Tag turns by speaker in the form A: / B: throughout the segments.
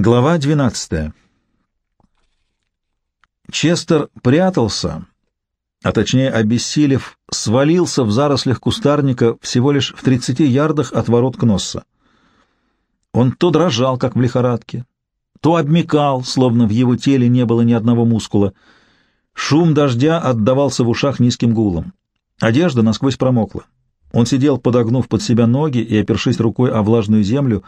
A: Глава 12. Честер прятался, а точнее обессилев, свалился в зарослях кустарника всего лишь в 30 ярдах от ворот Кносса. Он то дрожал, как в лихорадке, то обмекал, словно в его теле не было ни одного мускула. Шум дождя отдавался в ушах низким гулом. Одежда насквозь промокла. Он сидел, подогнув под себя ноги и опершись рукой о влажную землю,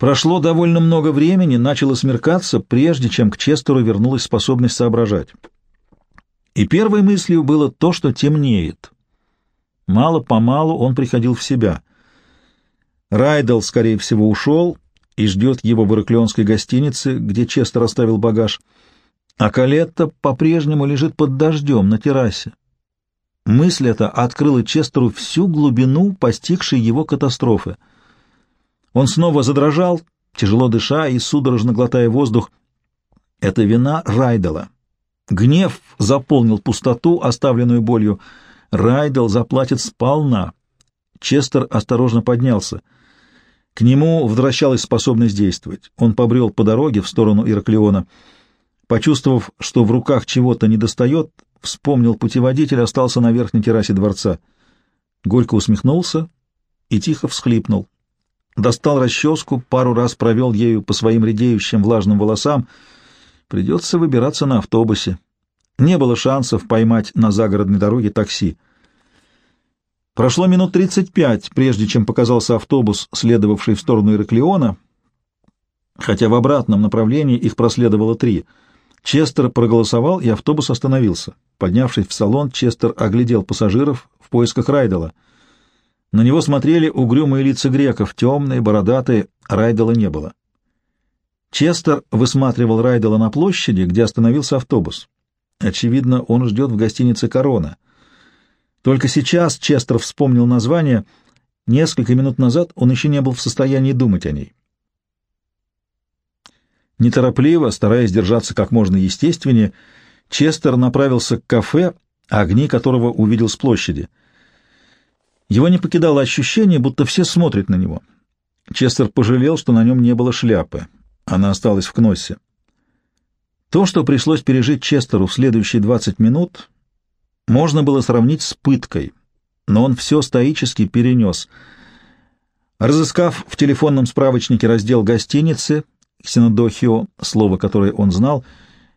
A: Прошло довольно много времени, начало смеркаться, прежде чем к Честеру вернулась способность соображать. И первой мыслью было то, что темнеет. Мало-помалу он приходил в себя. Райдел, скорее всего, ушел и ждет его в Ираклионской гостинице, где Честер оставил багаж, а Калетта по-прежнему лежит под дождем на террасе. Мысль эта открыла Честеру всю глубину постигшей его катастрофы — он снова задрожал, тяжело дыша и судорожно глотая воздух. Это вина Райдела. Гнев заполнил пустоту, оставленную болью. Райдел заплатит сполна. Честер осторожно поднялся. К нему возвращалась способность действовать. Он побрел по дороге в сторону Ираклиона. Почувствовав, что в руках чего-то недостает, вспомнил путеводитель, остался на верхней террасе дворца. Горько усмехнулся и тихо всхлипнул достал расческу, пару раз провел ею по своим редеющим влажным волосам. Придется выбираться на автобусе. Не было шансов поймать на загородной дороге такси. Прошло минут тридцать пять, прежде чем показался автобус, следовавший в сторону Ираклиона, хотя в обратном направлении их проследовало три. Честер проголосовал, и автобус остановился. Поднявшись в салон, Честер оглядел пассажиров в поисках Райдела — на него смотрели угрюмые лица греков, темные, бородатые, Райдела не было. Честер высматривал Райдела на площади, где остановился автобус. Очевидно, он ждет в гостинице «Корона». Только сейчас Честер вспомнил название. Несколько минут назад он еще не был в состоянии думать о ней. Неторопливо, стараясь держаться как можно естественнее, Честер направился к кафе, огни которого увидел с площади — его не покидало ощущение, будто все смотрят на него. Честер пожалел, что на нем не было шляпы. Она осталась в Кноссе. То, что пришлось пережить Честеру в следующие 20 минут, можно было сравнить с пыткой, но он все стоически перенес. Разыскав в телефонном справочнике раздел гостиницы «Ксенодохио», слово которое он знал,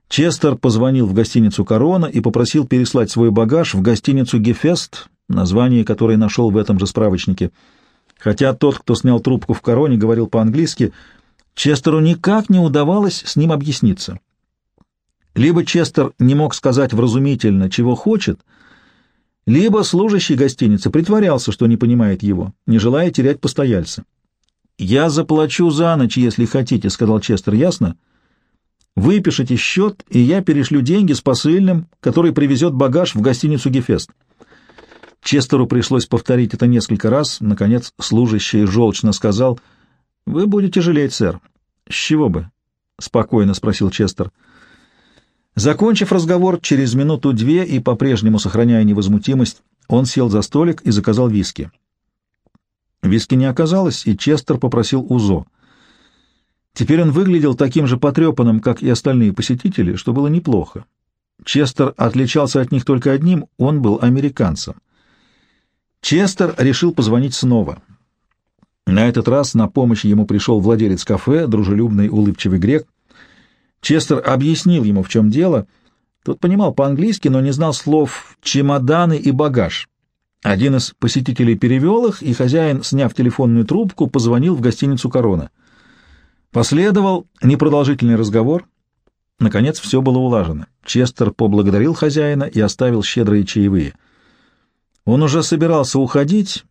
A: Честер позвонил в гостиницу «Корона» и попросил переслать свой багаж в гостиницу «Гефест», название которое нашел в этом же справочнике. Хотя тот, кто снял трубку в короне, говорил по-английски, Честеру никак не удавалось с ним объясниться. Либо Честер не мог сказать вразумительно, чего хочет, либо служащий гостиницы притворялся, что не понимает его, не желая терять постояльца. «Я заплачу за ночь, если хотите», — сказал Честер, — «ясно?» «Выпишите счет, и я перешлю деньги с посыльным, который привезет багаж в гостиницу «Гефест». Честеру пришлось повторить это несколько раз. Наконец, служащий желчно сказал, «Вы будете жалеть, сэр». «С чего бы?» — спокойно спросил Честер. Закончив разговор, через минуту-две и по-прежнему сохраняя невозмутимость, он сел за столик и заказал виски. Виски не оказалось, и Честер попросил УЗО. Теперь он выглядел таким же потрепанным, как и остальные посетители, что было неплохо. Честер отличался от них только одним — он был американцем. Честер решил позвонить снова. На этот раз на помощь ему пришел владелец кафе, дружелюбный улыбчивый грек. Честер объяснил ему, в чем дело. Тот понимал по-английски, но не знал слов «чемоданы» и «багаж». Один из посетителей перевел их, и хозяин, сняв телефонную трубку, позвонил в гостиницу «Корона». Последовал непродолжительный разговор. Наконец все было улажено. Честер поблагодарил хозяина и оставил щедрые чаевые — он уже собирался уходить,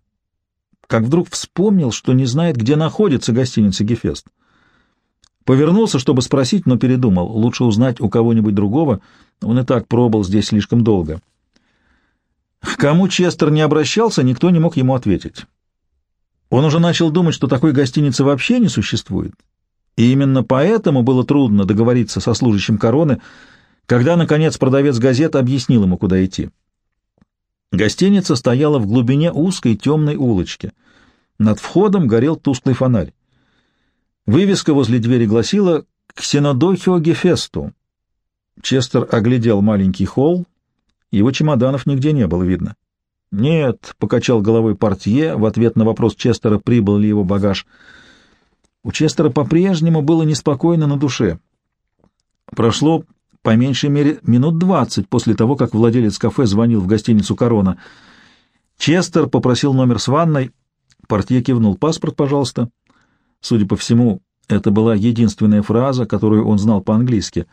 A: как вдруг вспомнил, что не знает, где находится гостиница «Гефест». Повернулся, чтобы спросить, но передумал. Лучше узнать у кого-нибудь другого. Он и так пробыл здесь слишком долго. К кому Честер не обращался, никто не мог ему ответить. Он уже начал думать, что такой гостиницы вообще не существует. И именно поэтому было трудно договориться со служащим короны, когда, наконец, продавец газет объяснил ему, куда идти. Гостиница стояла в глубине узкой темной улочки. Над входом горел тусклый фонарь. Вывеска возле двери гласила «Ксенодохио Гефесту». Честер оглядел маленький холл, его чемоданов нигде не было видно. «Нет», — покачал головой портье в ответ на вопрос Честера, прибыл ли его багаж. У Честера по-прежнему было неспокойно на душе. Прошло по меньшей мере минут двадцать после того, как владелец кафе звонил в гостиницу «Корона». Честер попросил номер с ванной. Портье кивнул. «Паспорт, пожалуйста». Судя по всему, это была единственная фраза, которую он знал по-английски.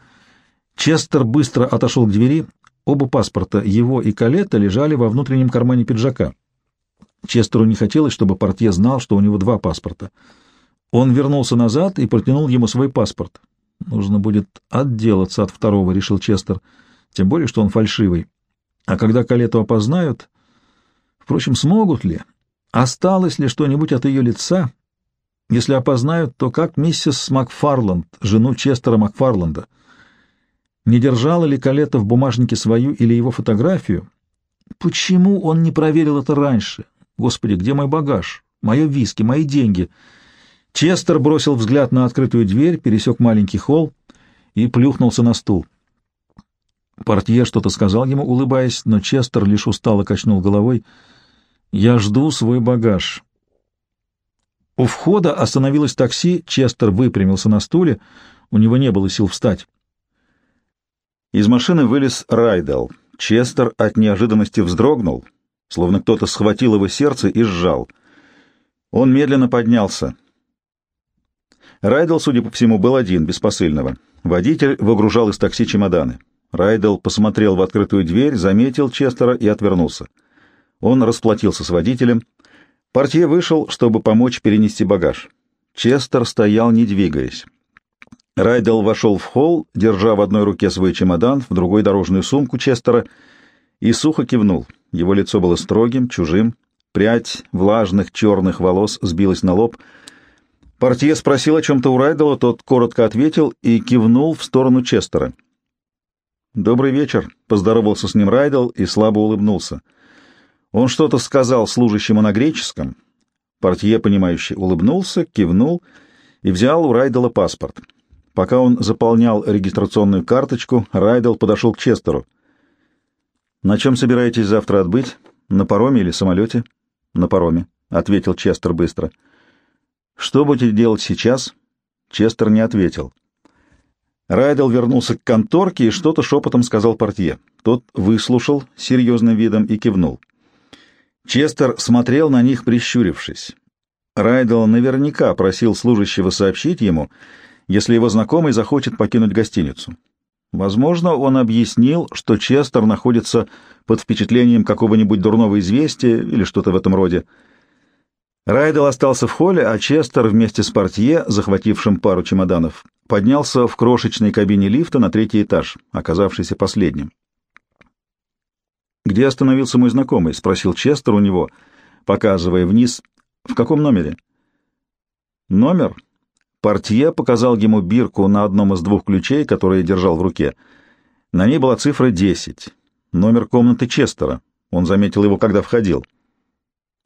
A: Честер быстро отошел к двери. Оба паспорта, его и Калетта, лежали во внутреннем кармане пиджака. Честеру не хотелось, чтобы портье знал, что у него два паспорта. Он вернулся назад и протянул ему свой паспорт. Нужно будет отделаться от второго, — решил Честер, — тем более, что он фальшивый. А когда Калету опознают... Впрочем, смогут ли? Осталось ли что-нибудь от ее лица? Если опознают, то как миссис Макфарланд, жену Честера Макфарланда? Не держала ли Калета в бумажнике свою или его фотографию? Почему он не проверил это раньше? Господи, где мой багаж? Мое виски, мои деньги? Честер бросил взгляд на открытую дверь, пересек маленький холл и плюхнулся на стул. Портье что-то сказал ему, улыбаясь, но Честер лишь устало качнул головой. «Я жду свой багаж». У входа остановилось такси, Честер выпрямился на стуле, у него не было сил встать. Из машины вылез Райдел. Честер от неожиданности вздрогнул, словно кто-то схватил его сердце и сжал. Он медленно поднялся. Райдел, судя по всему, был один, без посыльного. Водитель выгружал из такси чемоданы. Райдел посмотрел в открытую дверь, заметил Честера и отвернулся. Он расплатился с водителем — Портье вышел, чтобы помочь перенести багаж. Честер стоял, не двигаясь. Райдел вошел в холл, держа в одной руке свой чемодан, в другой — дорожную сумку Честера, и сухо кивнул. Его лицо было строгим, чужим. Прядь влажных черных волос сбилась на лоб. Портье спросил о чем-то у Райдела, тот коротко ответил и кивнул в сторону Честера. «Добрый вечер», — поздоровался с ним Райдел и слабо улыбнулся. Он что-то сказал служащему на греческом. Портье, понимающий, улыбнулся, кивнул и взял у Райдела паспорт. Пока он заполнял регистрационную карточку, Райдел подошел к Честеру. «На чем собираетесь завтра отбыть? На пароме или самолете?» «На пароме», — ответил Честер быстро. «Что будете делать сейчас?» Честер не ответил. Райдел вернулся к конторке и что-то шепотом сказал портье. Тот выслушал серьезным видом и кивнул. Честер смотрел на них, прищурившись. Райдел наверняка просил служащего сообщить ему, если его знакомый захочет покинуть гостиницу. Возможно, он объяснил, что Честер находится под впечатлением какого-нибудь дурного известия или что-то в этом роде. Райдел остался в холле, а Честер вместе с портье, захватившим пару чемоданов, поднялся в крошечной кабине лифта на третий этаж, оказавшийся последним. «Где остановился мой знакомый?» — спросил Честер у него, показывая вниз. «В каком номере?» «Номер?» Портье показал ему бирку на одном из двух ключей, которые держал в руке. На ней была цифра 10. Номер комнаты Честера. Он заметил его, когда входил.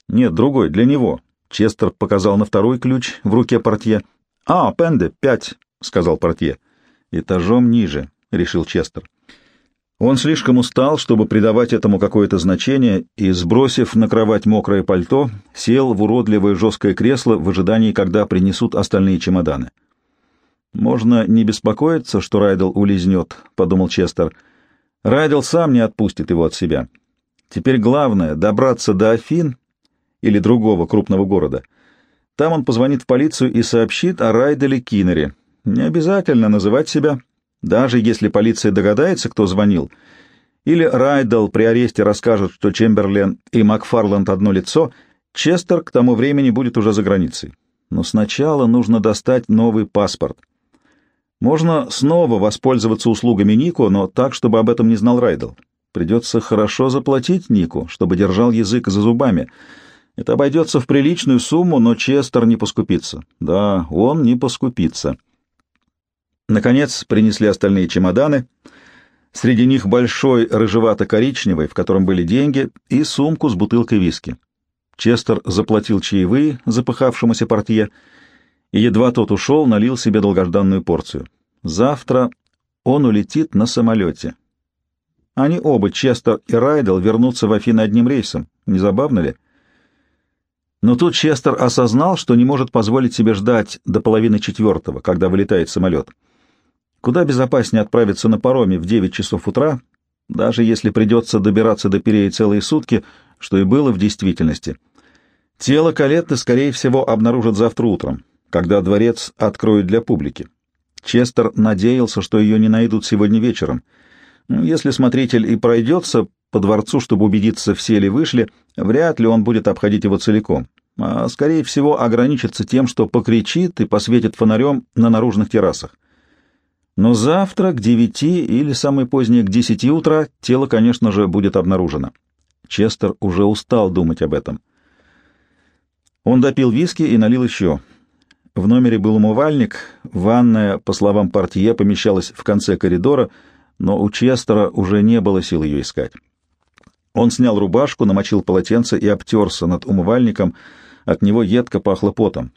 A: «Нет, другой, для него». Честер показал на второй ключ в руке портье. «А, Пенде, пять», — сказал портье. «Этажом ниже», — решил Честер. Он слишком устал, чтобы придавать этому какое-то значение, и, сбросив на кровать мокрое пальто, сел в уродливое жесткое кресло в ожидании, когда принесут остальные чемоданы. «Можно не беспокоиться, что Райдел улизнет», — подумал Честер. «Райдел сам не отпустит его от себя. Теперь главное — добраться до Афин или другого крупного города. Там он позвонит в полицию и сообщит о Райделе Киннере. Не обязательно называть себя даже если полиция догадается, кто звонил, или Райдл при аресте расскажет, что Чемберлен и Макфарланд одно лицо, Честер к тому времени будет уже за границей. Но сначала нужно достать новый паспорт. Можно снова воспользоваться услугами Нико, но так, чтобы об этом не знал Райдл. Придется хорошо заплатить Нику, чтобы держал язык за зубами. Это обойдется в приличную сумму, но Честер не поскупится. Да, он не поскупится. Наконец принесли остальные чемоданы. Среди них большой рыжевато-коричневый, в котором были деньги, и сумку с бутылкой виски. Честер заплатил чаевые запыхавшемуся портье и едва тот ушел, налил себе долгожданную порцию. Завтра он улетит на самолете. Они оба, Честер и Райдел, вернутся в Афины одним рейсом. Не забавно ли? Но тут Честер осознал, что не может позволить себе ждать до половины четвертого, когда вылетает самолет. Куда безопаснее отправиться на пароме в девять часов утра, даже если придется добираться до Переи целые сутки, что и было в действительности. Тело Калетты, скорее всего, обнаружат завтра утром, когда дворец откроют для публики. Честер надеялся, что ее не найдут сегодня вечером. Ну, если смотритель и пройдется по дворцу, чтобы убедиться, все ли вышли, вряд ли он будет обходить его целиком, а, скорее всего, ограничится тем, что покричит и посветит фонарем на наружных террасах. Но завтра к девяти или самое позднее к десяти утра тело, конечно же, будет обнаружено. Честер уже устал думать об этом. Он допил виски и налил еще. В номере был умывальник, ванная, по словам портье, помещалась в конце коридора, но у Честера уже не было сил ее искать. Он снял рубашку, намочил полотенце и обтерся над умывальником, от него едко пахло потом.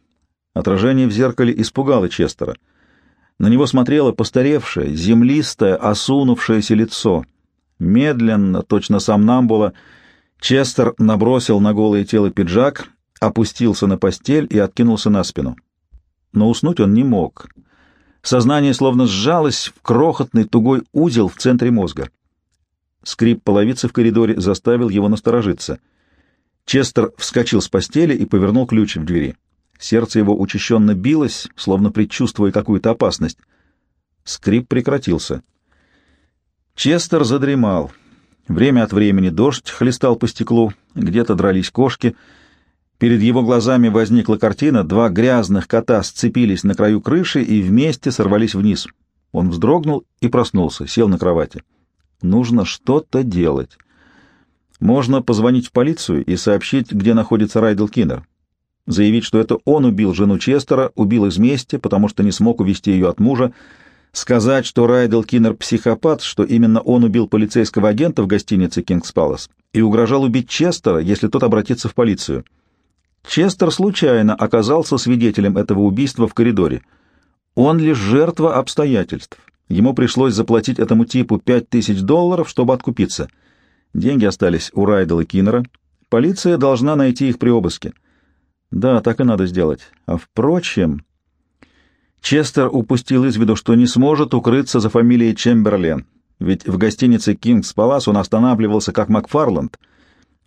A: Отражение в зеркале испугало Честера — на него смотрело постаревшее, землистое, осунувшееся лицо. Медленно, точно сам Намбула, Честер набросил на голое тело пиджак, опустился на постель и откинулся на спину. Но уснуть он не мог. Сознание словно сжалось в крохотный тугой узел в центре мозга. Скрип половицы в коридоре заставил его насторожиться. Честер вскочил с постели и повернул ключ в двери. Сердце его учащенно билось, словно предчувствуя какую-то опасность. Скрип прекратился. Честер задремал. Время от времени дождь хлестал по стеклу, где-то дрались кошки. Перед его глазами возникла картина, два грязных кота сцепились на краю крыши и вместе сорвались вниз. Он вздрогнул и проснулся, сел на кровати. Нужно что-то делать. Можно позвонить в полицию и сообщить, где находится Райдел Киннер заявить, что это он убил жену Честера, убил из мести, потому что не смог увести ее от мужа, сказать, что Райдел Киннер психопат, что именно он убил полицейского агента в гостинице «Кингс Палас» и угрожал убить Честера, если тот обратится в полицию. Честер случайно оказался свидетелем этого убийства в коридоре. Он лишь жертва обстоятельств. Ему пришлось заплатить этому типу пять тысяч долларов, чтобы откупиться. Деньги остались у Райдела Киннера. Полиция должна найти их при обыске. Да, так и надо сделать. А впрочем... Честер упустил из виду, что не сможет укрыться за фамилией Чемберлен, ведь в гостинице «Кингс Палас» он останавливался как Макфарланд.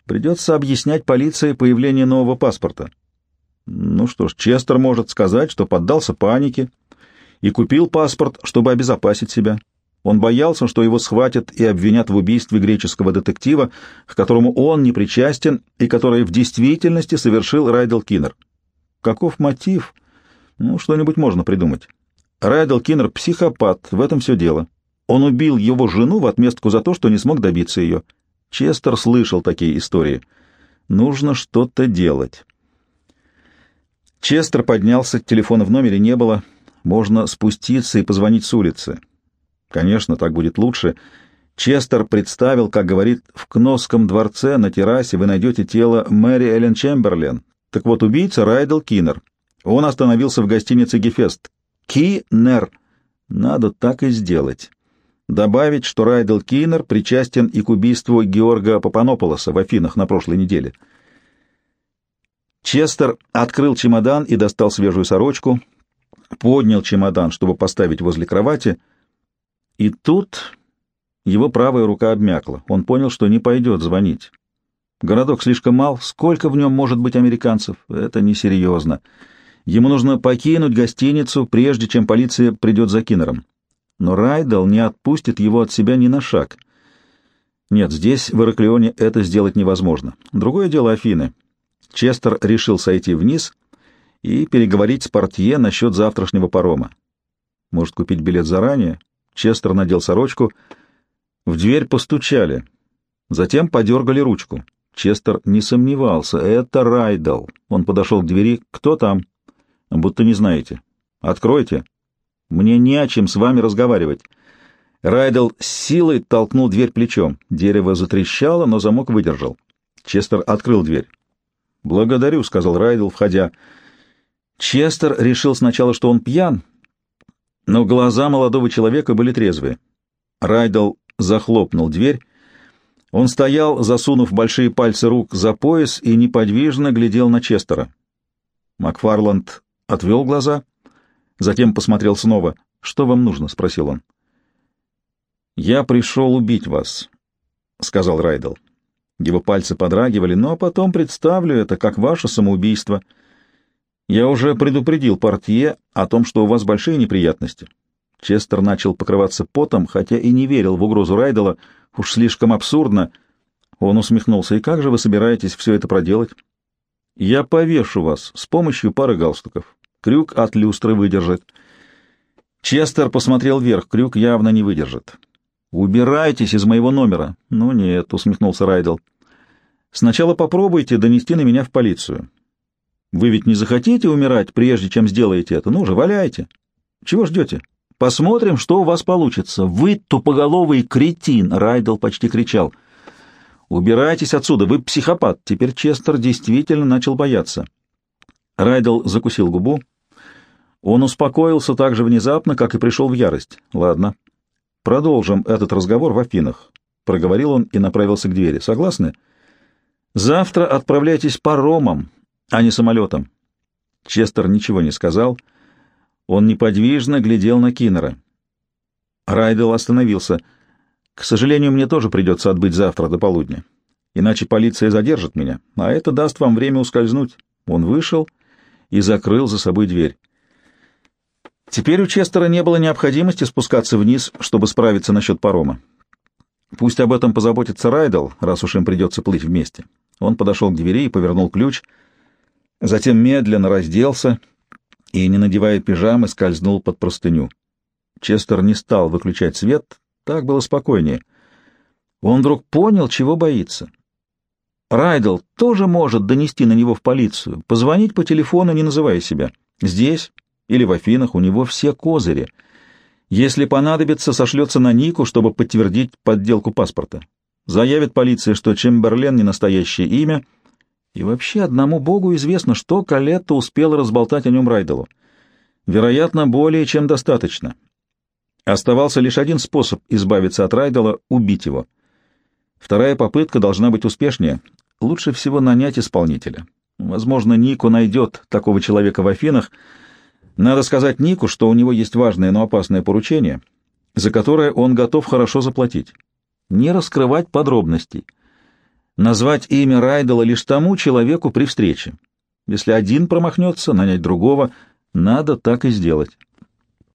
A: Придется объяснять полиции появление нового паспорта. Ну что ж, Честер может сказать, что поддался панике и купил паспорт, чтобы обезопасить себя. Он боялся, что его схватят и обвинят в убийстве греческого детектива, к которому он не причастен и который в действительности совершил Райдел Киннер. Каков мотив? Ну, что-нибудь можно придумать. Райдел Киннер — психопат, в этом все дело. Он убил его жену в отместку за то, что не смог добиться ее. Честер слышал такие истории. Нужно что-то делать. Честер поднялся, телефона в номере не было. Можно спуститься и позвонить с улицы. Конечно, так будет лучше. Честер представил, как говорит, в Кносском дворце на террасе вы найдете тело Мэри Эллен Чемберлен. Так вот, убийца Райдел Киннер. Он остановился в гостинице Гефест. Киннер. Надо так и сделать. Добавить, что Райдел Киннер причастен и к убийству Георга Папанополоса в Афинах на прошлой неделе. Честер открыл чемодан и достал свежую сорочку, поднял чемодан, чтобы поставить возле кровати — и тут его правая рука обмякла. Он понял, что не пойдет звонить. Городок слишком мал. Сколько в нем может быть американцев? Это несерьезно. Ему нужно покинуть гостиницу, прежде чем полиция придет за Киннером. Но Райдел не отпустит его от себя ни на шаг. Нет, здесь, в Ираклионе, это сделать невозможно. Другое дело Афины. Честер решил сойти вниз и переговорить с портье насчет завтрашнего парома. Может, купить билет заранее? Честер надел сорочку. В дверь постучали. Затем подергали ручку. Честер не сомневался. Это Райдал. Он подошел к двери. «Кто там?» «Будто не знаете». «Откройте». «Мне не о чем с вами разговаривать». Райдел с силой толкнул дверь плечом. Дерево затрещало, но замок выдержал. Честер открыл дверь. «Благодарю», — сказал Райдел, входя. Честер решил сначала, что он пьян, но глаза молодого человека были трезвые. Райдел захлопнул дверь. Он стоял, засунув большие пальцы рук за пояс и неподвижно глядел на Честера. Макфарланд отвел глаза, затем посмотрел снова. «Что вам нужно?» — спросил он. «Я пришел убить вас», — сказал Райдел. Его пальцы подрагивали, но потом представлю это как ваше самоубийство. Я уже предупредил портье о том, что у вас большие неприятности. Честер начал покрываться потом, хотя и не верил в угрозу Райдела. Уж слишком абсурдно. Он усмехнулся. «И как же вы собираетесь все это проделать?» «Я повешу вас с помощью пары галстуков. Крюк от люстры выдержит». Честер посмотрел вверх. Крюк явно не выдержит. «Убирайтесь из моего номера». «Ну нет», — усмехнулся Райдел. «Сначала попробуйте донести на меня в полицию. Вы ведь не захотите умирать, прежде чем сделаете это? Ну же, валяйте. Чего ждете? Посмотрим, что у вас получится. Вы тупоголовый кретин!» — Райдел почти кричал. «Убирайтесь отсюда, вы психопат!» Теперь Честер действительно начал бояться. Райдел закусил губу. Он успокоился так же внезапно, как и пришел в ярость. «Ладно, Продолжим этот разговор в Афинах, — проговорил он и направился к двери. Согласны? Завтра отправляйтесь паромом, а не самолетом. Честер ничего не сказал. Он неподвижно глядел на Киннера. Райдел остановился. К сожалению, мне тоже придется отбыть завтра до полудня. Иначе полиция задержит меня, а это даст вам время ускользнуть. Он вышел и закрыл за собой дверь. Теперь у Честера не было необходимости спускаться вниз, чтобы справиться насчет парома. Пусть об этом позаботится Райдел, раз уж им придется плыть вместе. Он подошел к двери и повернул ключ, затем медленно разделся и, не надевая пижамы, скользнул под простыню. Честер не стал выключать свет, так было спокойнее. Он вдруг понял, чего боится. Райдел тоже может донести на него в полицию, позвонить по телефону, не называя себя. Здесь, или в Афинах у него все козыри. Если понадобится, сошлется на Нику, чтобы подтвердить подделку паспорта. Заявит полиция, что Чемберлен не настоящее имя, и вообще одному богу известно, что Калетта успела разболтать о нем Райделу. Вероятно, более чем достаточно. Оставался лишь один способ избавиться от Райдела — убить его. Вторая попытка должна быть успешнее. Лучше всего нанять исполнителя. Возможно, Нику найдет такого человека в Афинах — надо сказать Нику, что у него есть важное, но опасное поручение, за которое он готов хорошо заплатить. Не раскрывать подробностей. Назвать имя Райдела лишь тому человеку при встрече. Если один промахнется, нанять другого. Надо так и сделать.